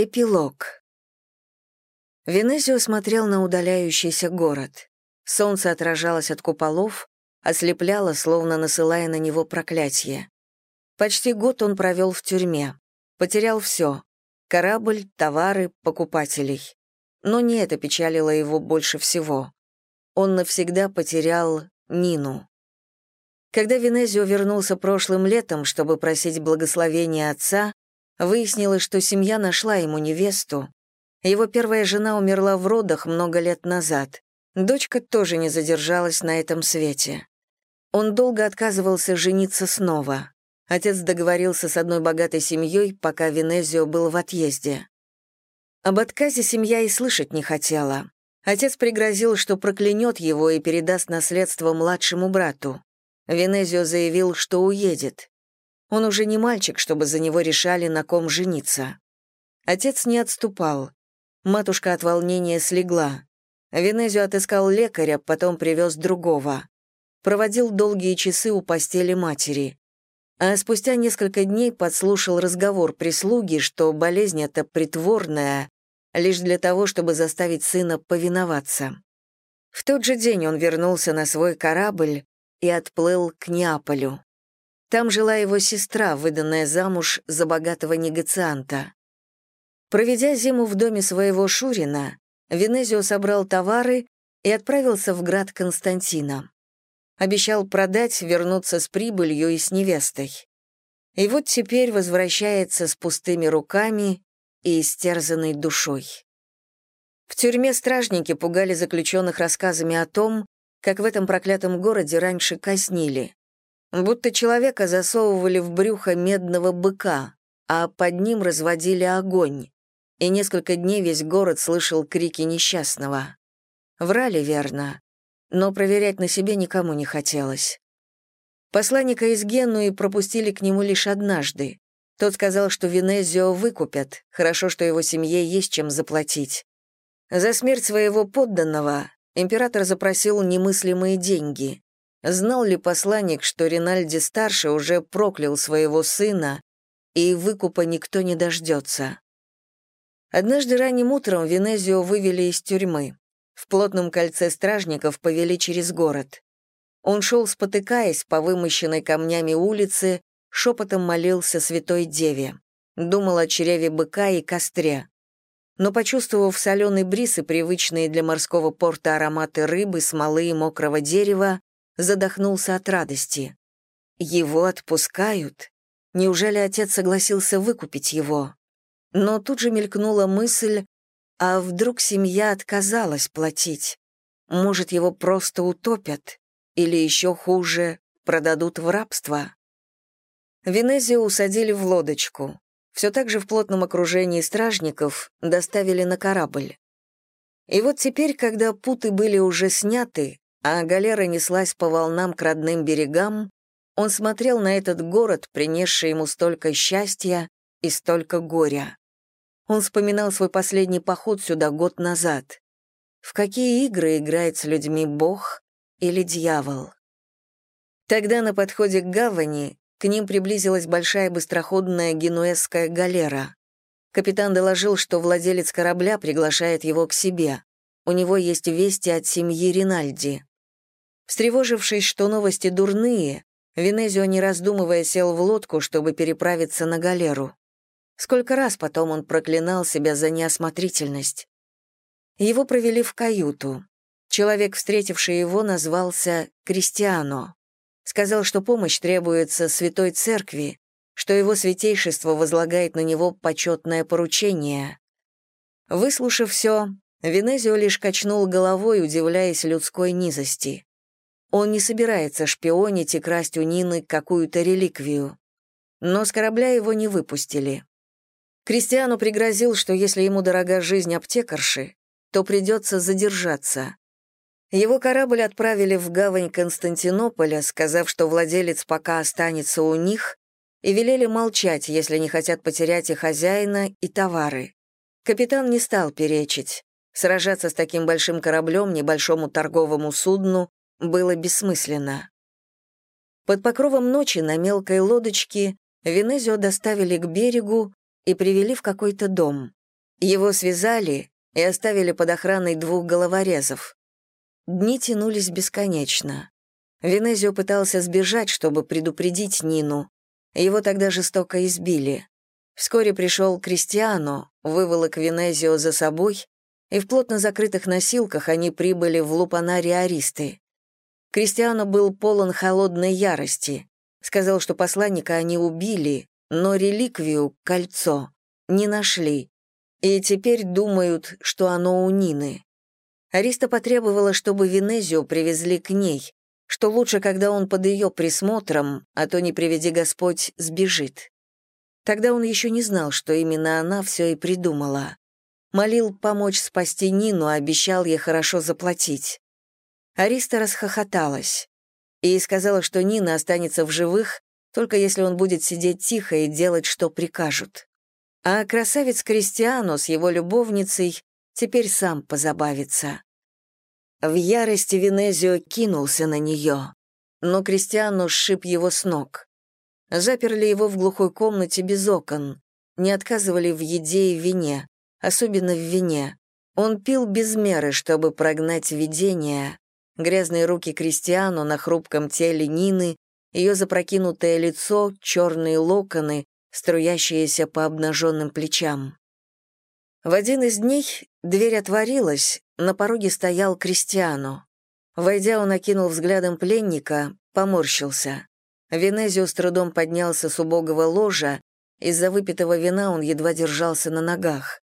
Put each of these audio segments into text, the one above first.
Эпилог. Венезио смотрел на удаляющийся город. Солнце отражалось от куполов, ослепляло, словно насылая на него проклятие. Почти год он провел в тюрьме. Потерял все — корабль, товары, покупателей. Но не это печалило его больше всего. Он навсегда потерял Нину. Когда Венезио вернулся прошлым летом, чтобы просить благословения отца, Выяснилось, что семья нашла ему невесту. Его первая жена умерла в родах много лет назад. Дочка тоже не задержалась на этом свете. Он долго отказывался жениться снова. Отец договорился с одной богатой семьей, пока Венезио был в отъезде. Об отказе семья и слышать не хотела. Отец пригрозил, что проклянет его и передаст наследство младшему брату. Венезио заявил, что уедет. Он уже не мальчик, чтобы за него решали, на ком жениться. Отец не отступал. Матушка от волнения слегла. Венезию отыскал лекаря, потом привез другого. Проводил долгие часы у постели матери. А спустя несколько дней подслушал разговор прислуги, что болезнь эта притворная, лишь для того, чтобы заставить сына повиноваться. В тот же день он вернулся на свой корабль и отплыл к Неаполю. Там жила его сестра, выданная замуж за богатого негацианта. Проведя зиму в доме своего Шурина, Венезио собрал товары и отправился в град Константина. Обещал продать, вернуться с прибылью и с невестой. И вот теперь возвращается с пустыми руками и истерзанной душой. В тюрьме стражники пугали заключенных рассказами о том, как в этом проклятом городе раньше казнили будто человека засовывали в брюхо медного быка, а под ним разводили огонь, и несколько дней весь город слышал крики несчастного. Врали верно, но проверять на себе никому не хотелось. Посланника из Генуи пропустили к нему лишь однажды. Тот сказал, что Венезио выкупят, хорошо, что его семье есть чем заплатить. За смерть своего подданного император запросил немыслимые деньги. Знал ли посланник, что Ринальди-старший уже проклял своего сына, и выкупа никто не дождется? Однажды ранним утром Венезио вывели из тюрьмы. В плотном кольце стражников повели через город. Он шел, спотыкаясь по вымощенной камнями улице, шепотом молился святой деве. Думал о чреве быка и костре. Но, почувствовав соленый бриз и привычные для морского порта ароматы рыбы, смолы и мокрого дерева, задохнулся от радости. Его отпускают? Неужели отец согласился выкупить его? Но тут же мелькнула мысль, а вдруг семья отказалась платить? Может, его просто утопят? Или еще хуже, продадут в рабство? Венезию усадили в лодочку. Все так же в плотном окружении стражников доставили на корабль. И вот теперь, когда путы были уже сняты, а галера неслась по волнам к родным берегам, он смотрел на этот город, принесший ему столько счастья и столько горя. Он вспоминал свой последний поход сюда год назад. В какие игры играет с людьми Бог или дьявол? Тогда на подходе к гавани к ним приблизилась большая быстроходная генуэзская галера. Капитан доложил, что владелец корабля приглашает его к себе. У него есть вести от семьи Ринальди. Встревожившись, что новости дурные, Венезио, не раздумывая, сел в лодку, чтобы переправиться на галеру. Сколько раз потом он проклинал себя за неосмотрительность. Его провели в каюту. Человек, встретивший его, назвался Кристиано. Сказал, что помощь требуется Святой Церкви, что его святейшество возлагает на него почетное поручение. Выслушав все, Венезио лишь качнул головой, удивляясь людской низости. Он не собирается шпионить и красть у Нины какую-то реликвию. Но с корабля его не выпустили. Кристиану пригрозил, что если ему дорога жизнь аптекарши, то придется задержаться. Его корабль отправили в гавань Константинополя, сказав, что владелец пока останется у них, и велели молчать, если не хотят потерять и хозяина, и товары. Капитан не стал перечить. Сражаться с таким большим кораблем, небольшому торговому судну, было бессмысленно. Под покровом ночи на мелкой лодочке Венезио доставили к берегу и привели в какой-то дом. Его связали и оставили под охраной двух головорезов. Дни тянулись бесконечно. Венезио пытался сбежать, чтобы предупредить Нину. Его тогда жестоко избили. Вскоре пришел Кристиано, выволок Венезио за собой, и в плотно закрытых носилках они прибыли в Лупанари Аристы. Кристиано был полон холодной ярости. Сказал, что посланника они убили, но реликвию, кольцо, не нашли. И теперь думают, что оно у Нины. Ариста потребовала, чтобы Венезио привезли к ней, что лучше, когда он под ее присмотром, а то, не приведи Господь, сбежит. Тогда он еще не знал, что именно она все и придумала. Молил помочь спасти Нину, обещал ей хорошо заплатить. Ариста расхохоталась и сказала, что Нина останется в живых, только если он будет сидеть тихо и делать, что прикажут. А красавец Кристиану с его любовницей теперь сам позабавится. В ярости Венезио кинулся на нее, но Кристиану сшиб его с ног. Заперли его в глухой комнате без окон, не отказывали в еде и вине, особенно в вине. Он пил без меры, чтобы прогнать видение, грязные руки Кристиану на хрупком теле Нины, ее запрокинутое лицо, черные локоны, струящиеся по обнаженным плечам. В один из дней дверь отворилась, на пороге стоял Кристиану. Войдя, он окинул взглядом пленника, поморщился. Венезио с трудом поднялся с убогого ложа, из-за выпитого вина он едва держался на ногах.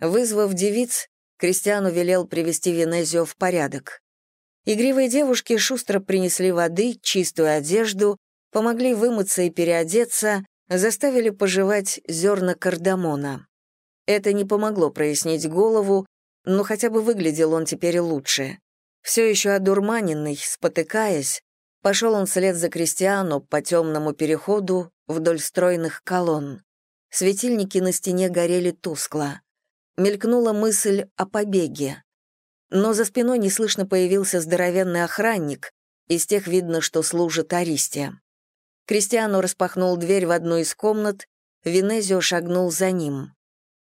Вызвав девиц, Кристиану велел привести Венезио в порядок. Игривые девушки шустро принесли воды, чистую одежду, помогли вымыться и переодеться, заставили пожевать зерна кардамона. Это не помогло прояснить голову, но хотя бы выглядел он теперь лучше. Все еще одурманенный, спотыкаясь, пошел он вслед за Кристиану по темному переходу вдоль стройных колонн. Светильники на стене горели тускло. Мелькнула мысль о побеге но за спиной неслышно появился здоровенный охранник, из тех видно, что служит Аристе. Кристиану распахнул дверь в одну из комнат, Венезио шагнул за ним.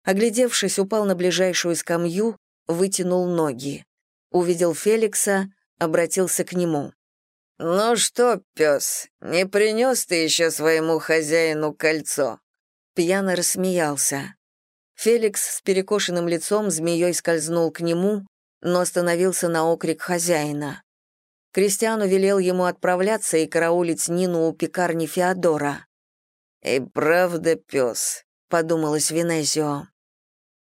Оглядевшись, упал на ближайшую скамью, вытянул ноги. Увидел Феликса, обратился к нему. «Ну что, пес, не принес ты еще своему хозяину кольцо?» Пьяно рассмеялся. Феликс с перекошенным лицом змеей скользнул к нему, но остановился на окрик хозяина. Кристиану велел ему отправляться и караулить Нину у пекарни Феодора. «И правда пес», — подумалось Венезио.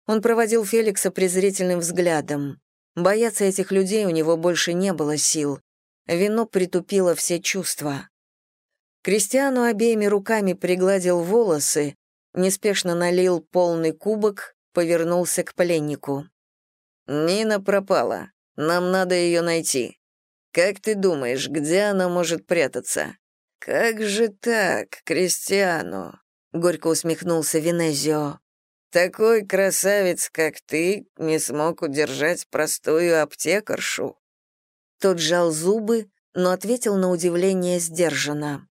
Он проводил Феликса презрительным взглядом. Бояться этих людей у него больше не было сил. Вино притупило все чувства. Кристиану обеими руками пригладил волосы, неспешно налил полный кубок, повернулся к пленнику. «Нина пропала. Нам надо ее найти. Как ты думаешь, где она может прятаться?» «Как же так, Кристиану?» — горько усмехнулся Венезио. «Такой красавец, как ты, не смог удержать простую аптекаршу». Тот сжал зубы, но ответил на удивление сдержанно.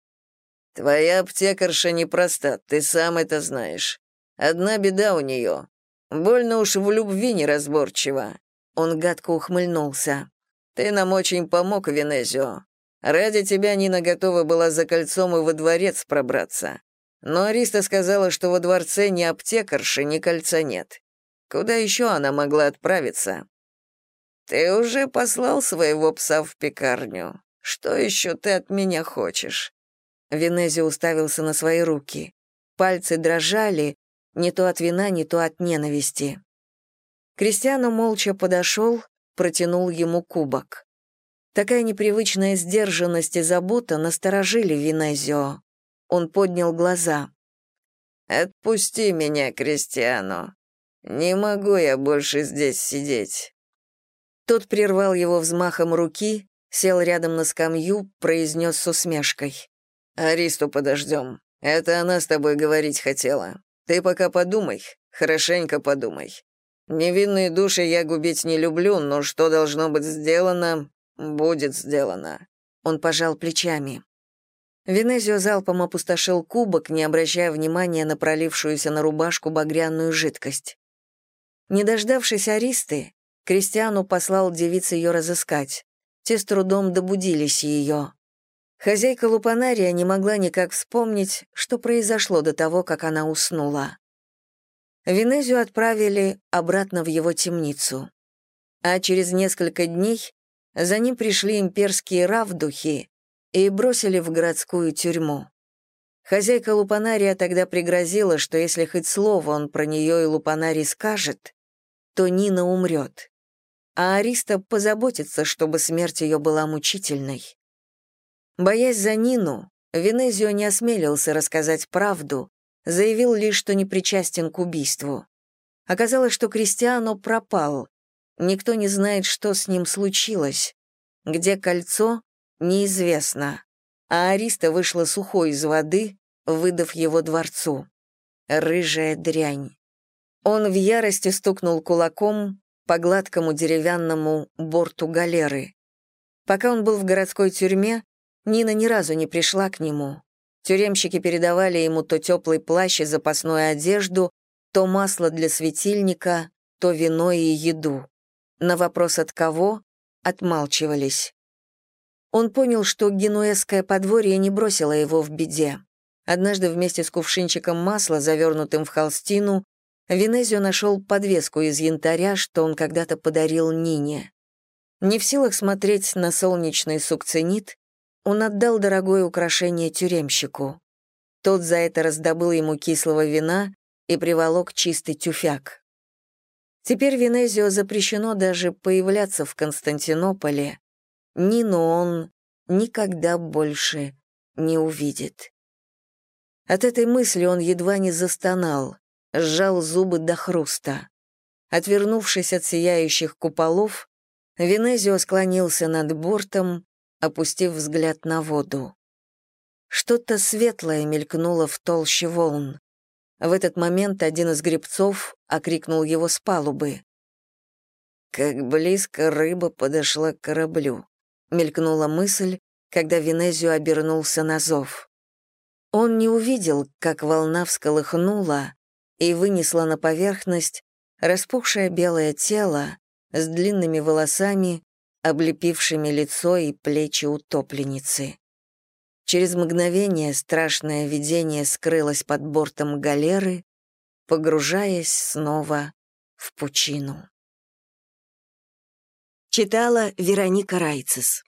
«Твоя аптекарша непроста, ты сам это знаешь. Одна беда у нее. Больно уж в любви неразборчиво». Он гадко ухмыльнулся. «Ты нам очень помог, Венезио. Ради тебя Нина готова была за кольцом и во дворец пробраться. Но Ариста сказала, что во дворце ни аптекарши, ни кольца нет. Куда еще она могла отправиться?» «Ты уже послал своего пса в пекарню. Что еще ты от меня хочешь?» Венезио уставился на свои руки. Пальцы дрожали, не то от вина, не то от ненависти. Кристиану молча подошел, протянул ему кубок. Такая непривычная сдержанность и забота насторожили Винезио. Он поднял глаза. «Отпусти меня, Кристиану. Не могу я больше здесь сидеть». Тот прервал его взмахом руки, сел рядом на скамью, произнес с усмешкой. «Аристу подождем. Это она с тобой говорить хотела. Ты пока подумай, хорошенько подумай. Невинные души я губить не люблю, но что должно быть сделано, будет сделано». Он пожал плечами. Венезио залпом опустошил кубок, не обращая внимания на пролившуюся на рубашку багряную жидкость. Не дождавшись Аристы, Кристиану послал девиц ее разыскать. Те с трудом добудились ее. Хозяйка Лупанария не могла никак вспомнить, что произошло до того, как она уснула. Венезию отправили обратно в его темницу. А через несколько дней за ним пришли имперские равдухи и бросили в городскую тюрьму. Хозяйка Лупанария тогда пригрозила, что если хоть слово он про нее и Лупанарий скажет, то Нина умрет. А Ариста позаботится, чтобы смерть ее была мучительной. Боясь за Нину, Венезио не осмелился рассказать правду, заявил лишь, что не причастен к убийству. Оказалось, что Кристиано пропал. Никто не знает, что с ним случилось. Где кольцо, неизвестно. А Ариста вышла сухой из воды, выдав его дворцу. Рыжая дрянь. Он в ярости стукнул кулаком по гладкому деревянному борту галеры. Пока он был в городской тюрьме, Нина ни разу не пришла к нему. Тюремщики передавали ему то теплый плащ и запасную одежду, то масло для светильника, то вино и еду. На вопрос от кого отмалчивались. Он понял, что генуэзское подворье не бросило его в беде. Однажды вместе с кувшинчиком масла, завернутым в холстину, Венезио нашел подвеску из янтаря, что он когда-то подарил Нине. Не в силах смотреть на солнечный сукцинит, он отдал дорогое украшение тюремщику. Тот за это раздобыл ему кислого вина и приволок чистый тюфяк. Теперь Венезио запрещено даже появляться в Константинополе. Нину он никогда больше не увидит. От этой мысли он едва не застонал, сжал зубы до хруста. Отвернувшись от сияющих куполов, Венезио склонился над бортом опустив взгляд на воду. Что-то светлое мелькнуло в толще волн. В этот момент один из гребцов окрикнул его с палубы. «Как близко рыба подошла к кораблю», — мелькнула мысль, когда Венезио обернулся на зов. Он не увидел, как волна всколыхнула и вынесла на поверхность распухшее белое тело с длинными волосами облепившими лицо и плечи утопленницы. Через мгновение страшное видение скрылось под бортом галеры, погружаясь снова в пучину. Читала Вероника Райцес